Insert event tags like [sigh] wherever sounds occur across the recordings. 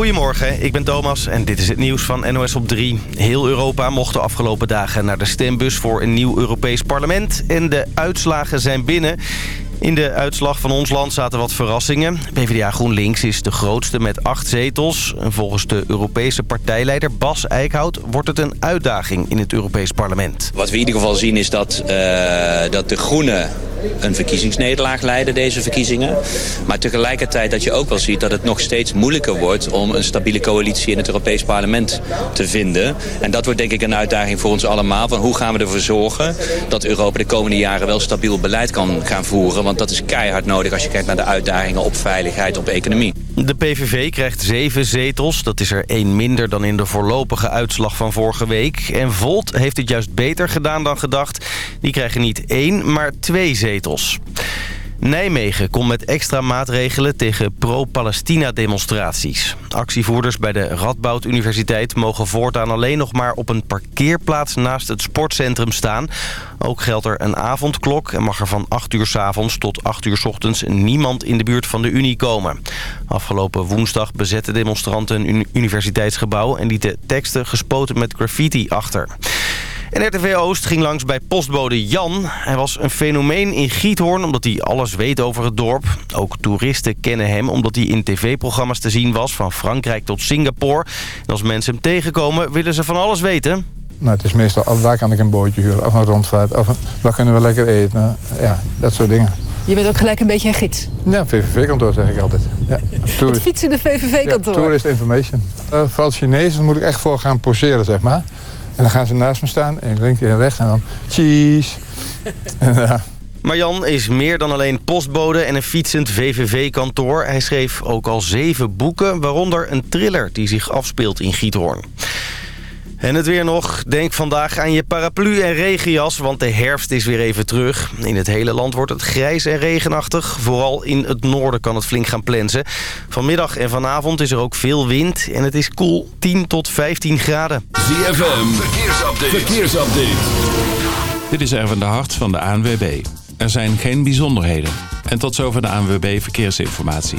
Goedemorgen, ik ben Thomas en dit is het nieuws van NOS op 3. Heel Europa mocht de afgelopen dagen naar de stembus voor een nieuw Europees parlement. En de uitslagen zijn binnen. In de uitslag van ons land zaten wat verrassingen. PvdA GroenLinks is de grootste met acht zetels. En volgens de Europese partijleider Bas Eickhout wordt het een uitdaging in het Europees parlement. Wat we in ieder geval zien is dat, uh, dat de Groenen een verkiezingsnederlaag leiden, deze verkiezingen. Maar tegelijkertijd dat je ook wel ziet dat het nog steeds moeilijker wordt... om een stabiele coalitie in het Europees parlement te vinden. En dat wordt denk ik een uitdaging voor ons allemaal. Van hoe gaan we ervoor zorgen dat Europa de komende jaren wel stabiel beleid kan gaan voeren. Want dat is keihard nodig als je kijkt naar de uitdagingen op veiligheid, op economie. De PVV krijgt zeven zetels. Dat is er één minder dan in de voorlopige uitslag van vorige week. En Volt heeft het juist beter gedaan dan gedacht. Die krijgen niet één, maar twee zetels. Nijmegen komt met extra maatregelen tegen pro-Palestina-demonstraties. Actievoerders bij de Radboud Universiteit mogen voortaan alleen nog maar op een parkeerplaats naast het sportcentrum staan. Ook geldt er een avondklok en mag er van 8 uur s avonds tot 8 uur s ochtends niemand in de buurt van de Unie komen. Afgelopen woensdag bezetten demonstranten een universiteitsgebouw en lieten teksten gespoten met graffiti achter. En RTV Oost ging langs bij postbode Jan. Hij was een fenomeen in Giethoorn omdat hij alles weet over het dorp. Ook toeristen kennen hem omdat hij in tv-programma's te zien was... van Frankrijk tot Singapore. En als mensen hem tegenkomen willen ze van alles weten. Nou, het is meestal, waar kan ik een bootje huren of een rondvaart... of waar kunnen we lekker eten, ja, dat soort dingen. Je bent ook gelijk een beetje een gids. Ja, VVV-kantoor zeg ik altijd. Ja. [laughs] Het fietsende VVV-kantoor. Ja, tourist information. Uh, voor Chinezen moet ik echt voor gaan poseren, zeg maar. En dan gaan ze naast me staan en ik keer weg en dan cheese. [laughs] en, ja. Marjan is meer dan alleen postbode en een fietsend VVV-kantoor. Hij schreef ook al zeven boeken, waaronder een thriller die zich afspeelt in Giethoorn. En het weer nog. Denk vandaag aan je paraplu en regenjas, want de herfst is weer even terug. In het hele land wordt het grijs en regenachtig. Vooral in het noorden kan het flink gaan plensen. Vanmiddag en vanavond is er ook veel wind en het is koel 10 tot 15 graden. ZFM, verkeersupdate. verkeersupdate. Dit is Erwin de Hart van de ANWB. Er zijn geen bijzonderheden. En tot zover de ANWB Verkeersinformatie.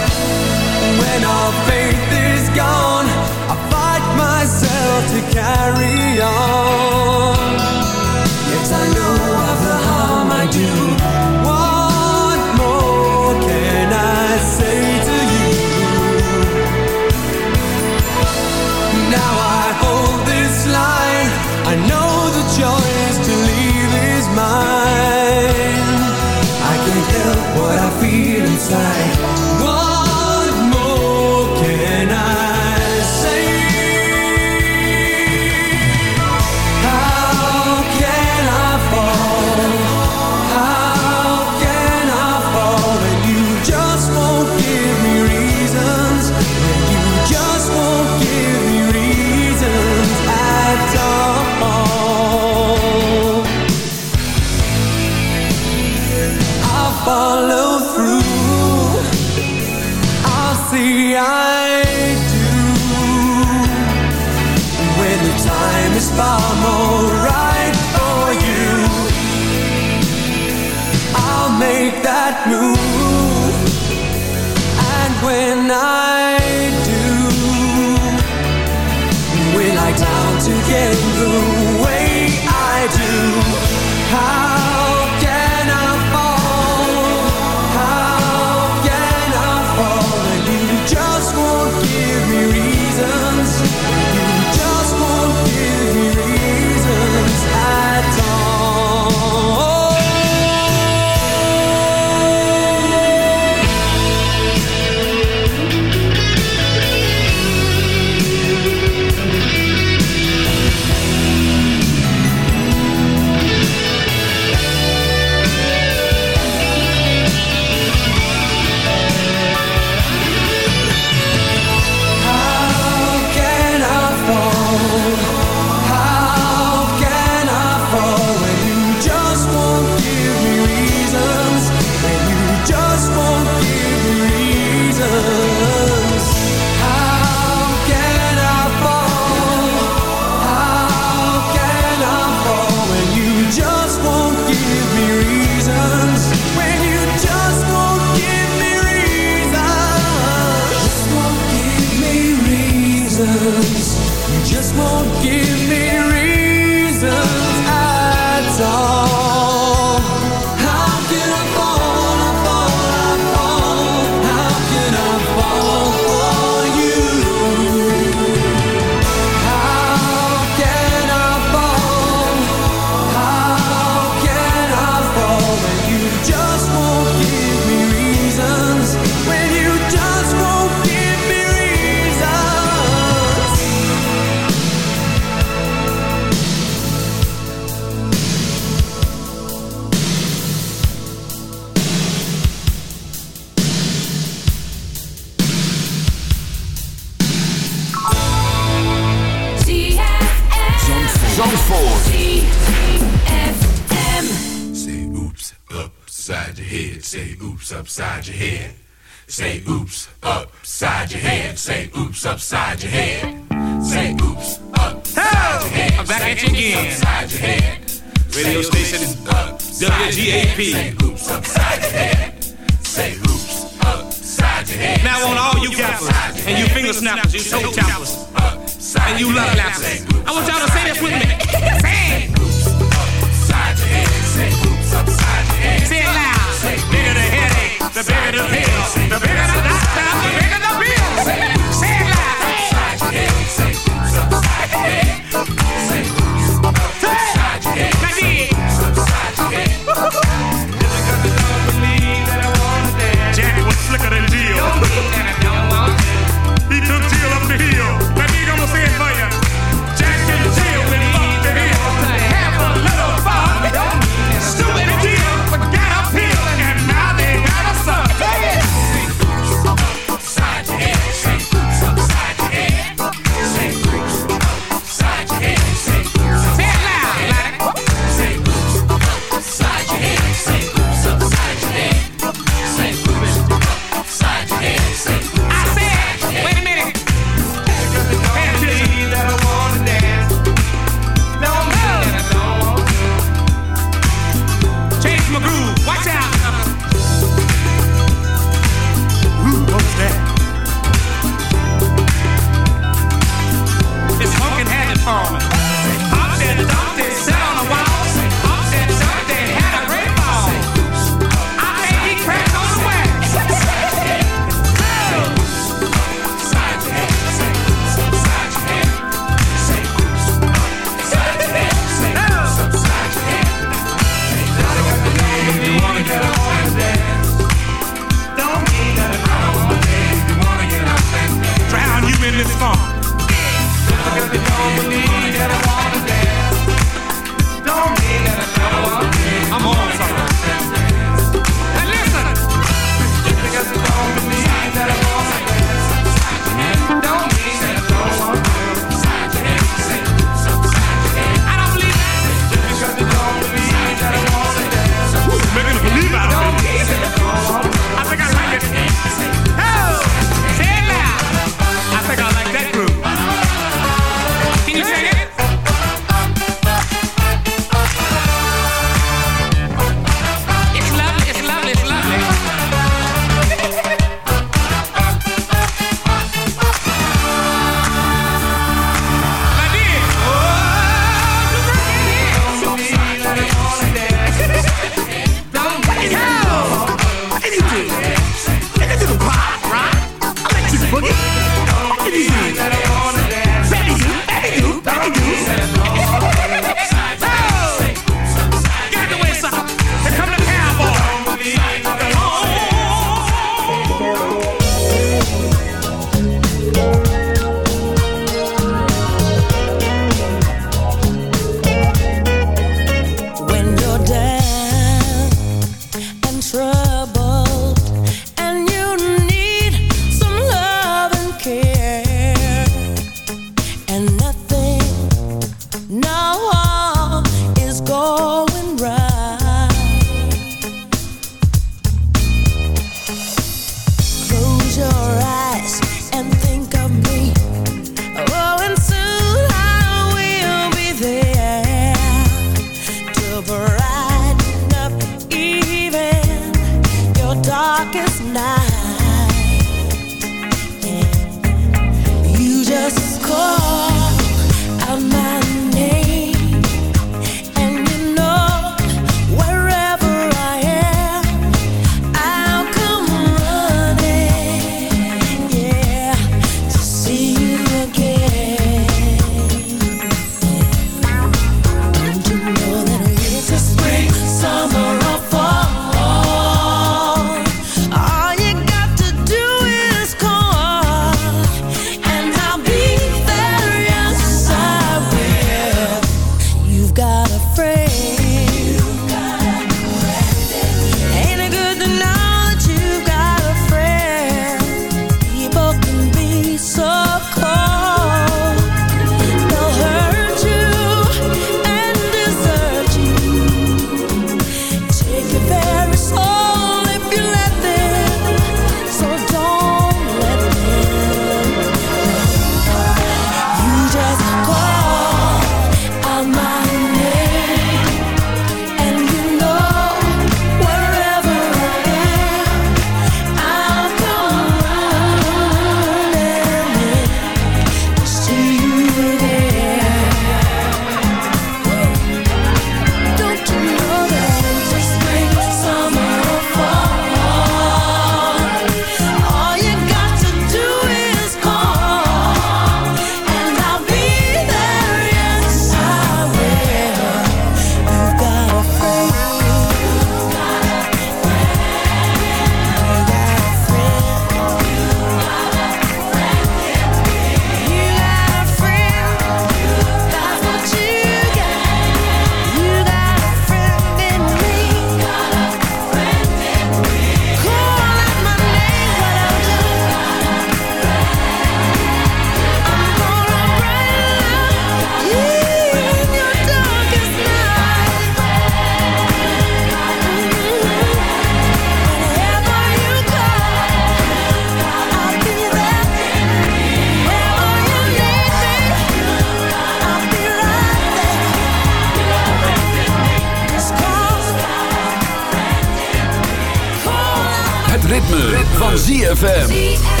ZFM.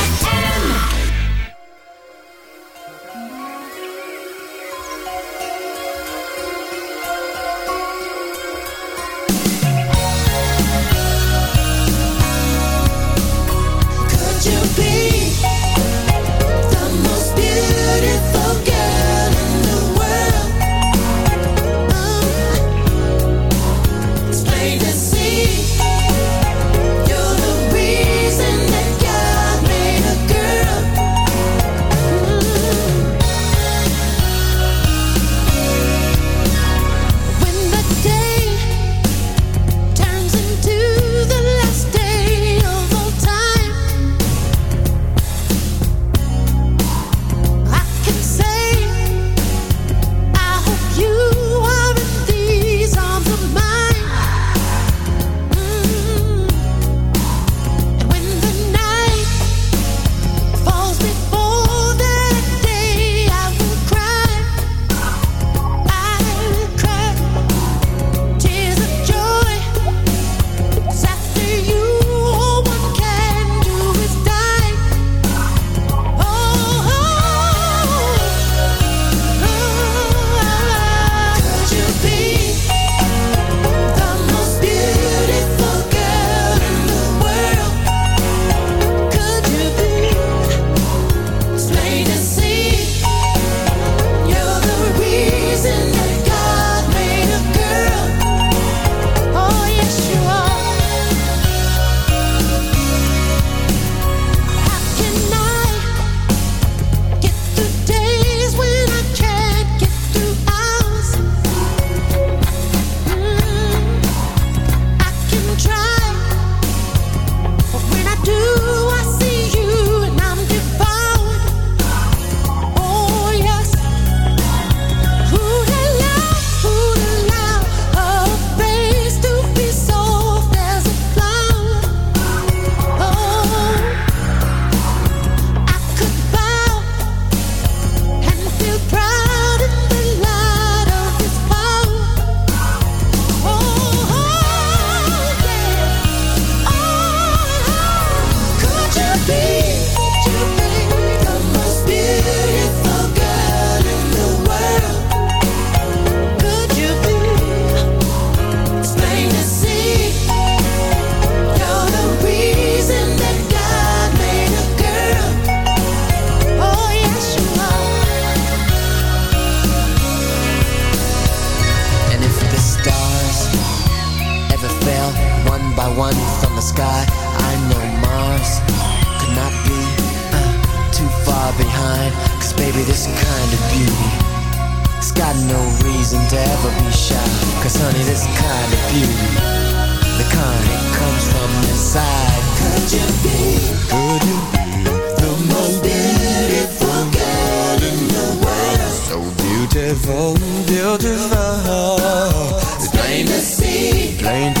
playing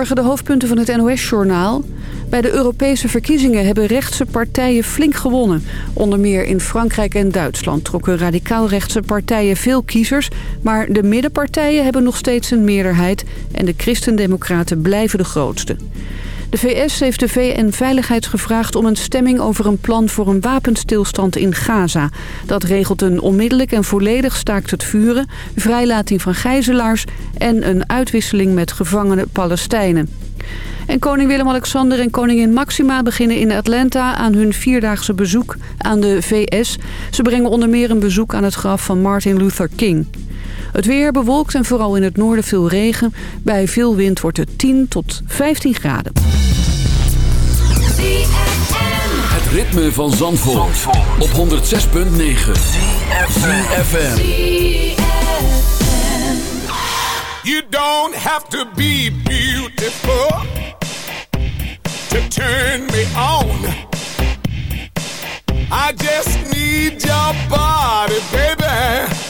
Goedemorgen, de hoofdpunten van het NOS-journaal. Bij de Europese verkiezingen hebben rechtse partijen flink gewonnen. Onder meer in Frankrijk en Duitsland trokken radicaal-rechtse partijen veel kiezers... maar de middenpartijen hebben nog steeds een meerderheid... en de christendemocraten blijven de grootste. De VS heeft de VN-veiligheid gevraagd om een stemming over een plan voor een wapenstilstand in Gaza. Dat regelt een onmiddellijk en volledig staakt het vuren, vrijlating van gijzelaars en een uitwisseling met gevangene Palestijnen. En koning Willem-Alexander en koningin Maxima beginnen in Atlanta aan hun vierdaagse bezoek aan de VS. Ze brengen onder meer een bezoek aan het graf van Martin Luther King. Het weer bewolkt en vooral in het noorden veel regen. Bij veel wind wordt het 10 tot 15 graden. Het ritme van Zandvoort, op 106.9. FM. You don't have to be beautiful to turn me on. I just need your body, baby,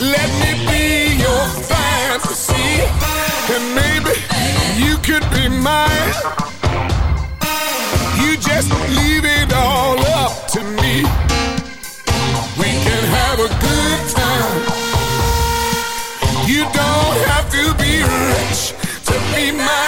Let me be your fantasy, and maybe you could be mine. You just leave it all up to me. We can have a good time. You don't have to be rich to be my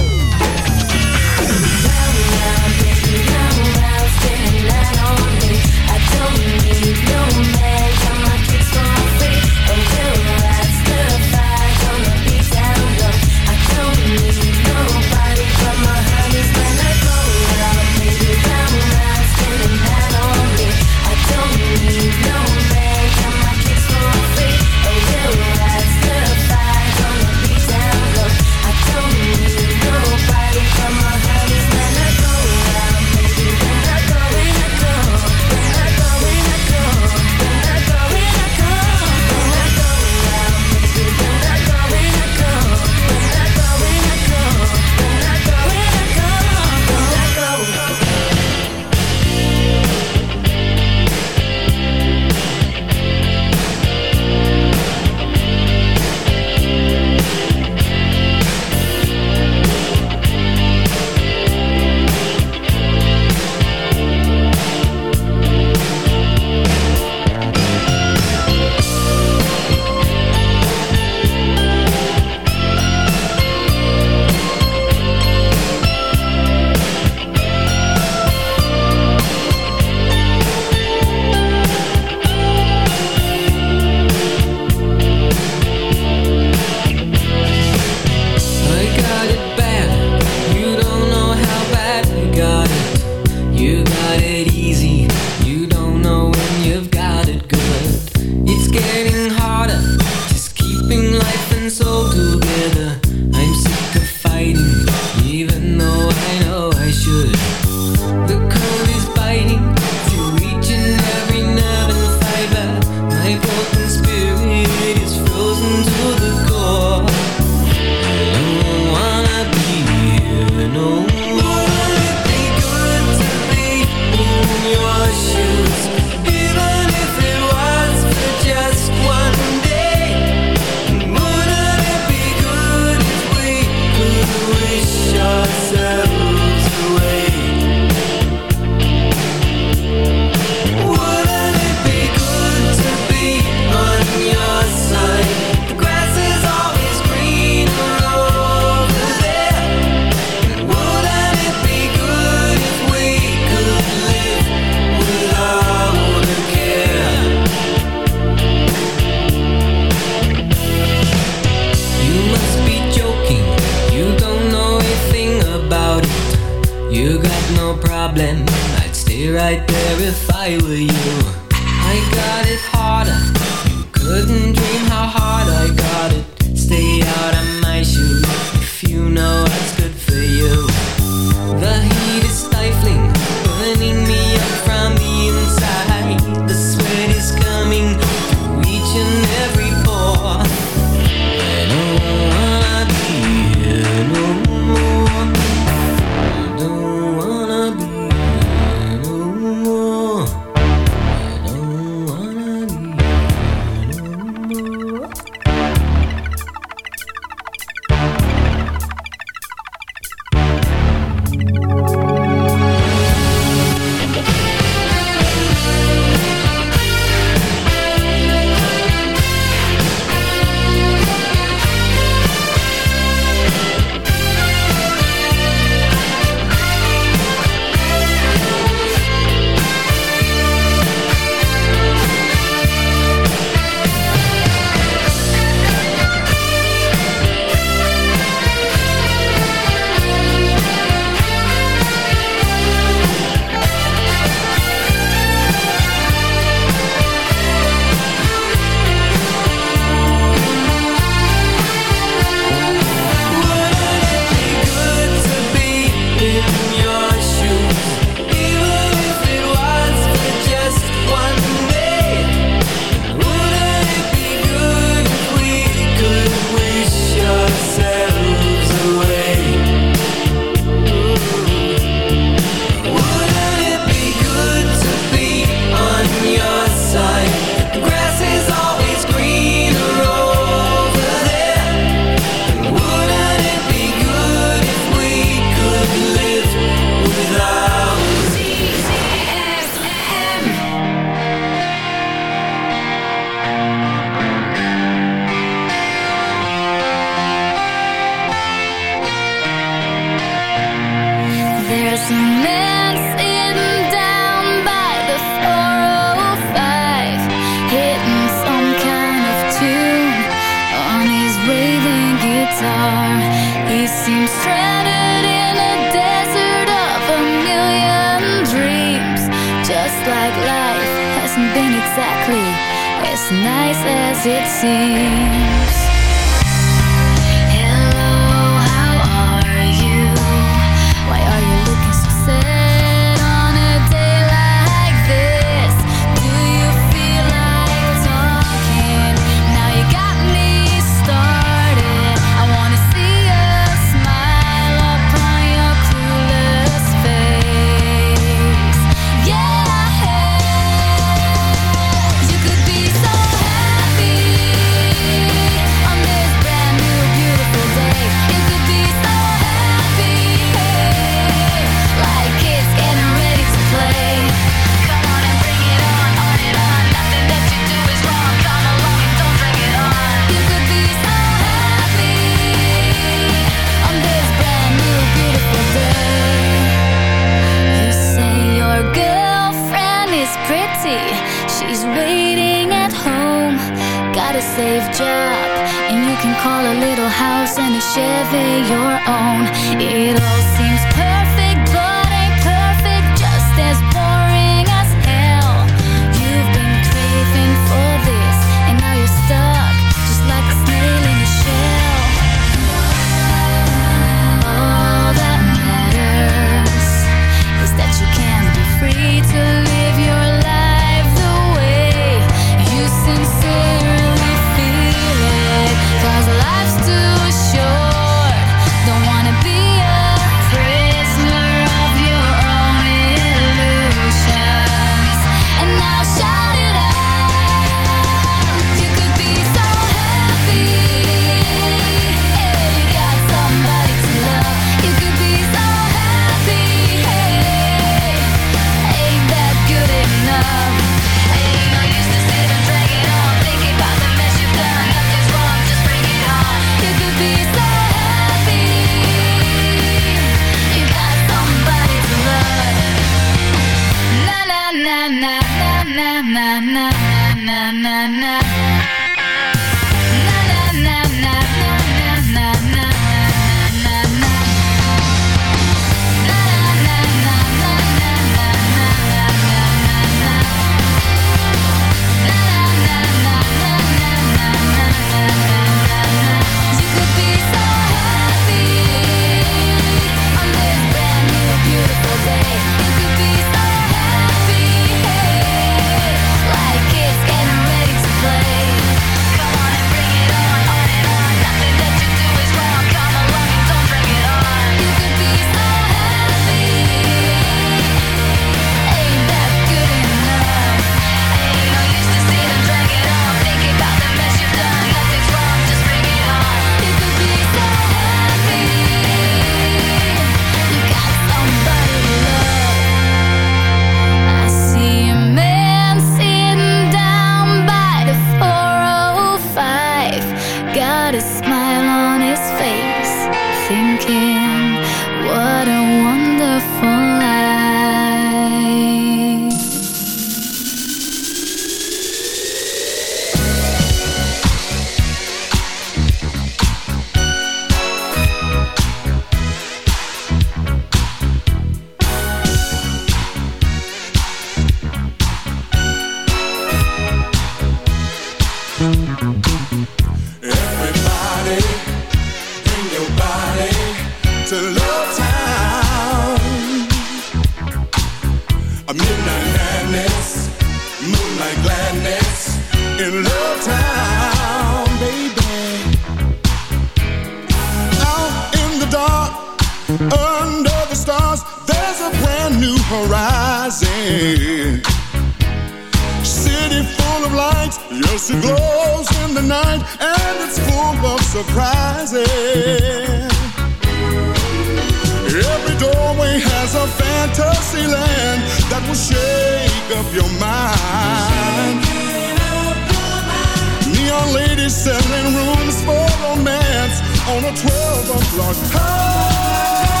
Ladies selling rooms for romance on a 12 o'clock high.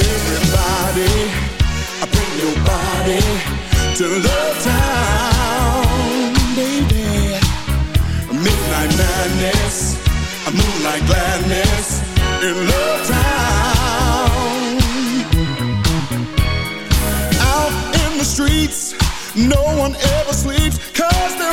Everybody, I bring your body to Love Town, baby. Midnight madness, a moonlight gladness in Love Town. Out in the streets, no one ever sleeps, cause their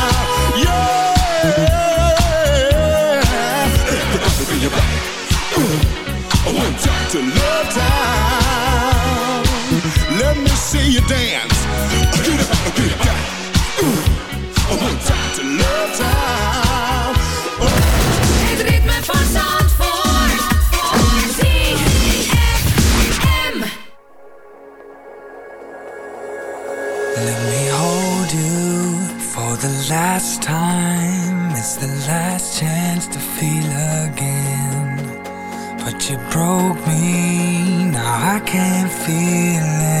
you dance. Get up, get down. Ooh. One time to Love Town. Oh. Het ritme van Zandvoort. ZFM. Let me hold you for the last time. It's the last chance to feel again. But you broke me, now I can't feel anything.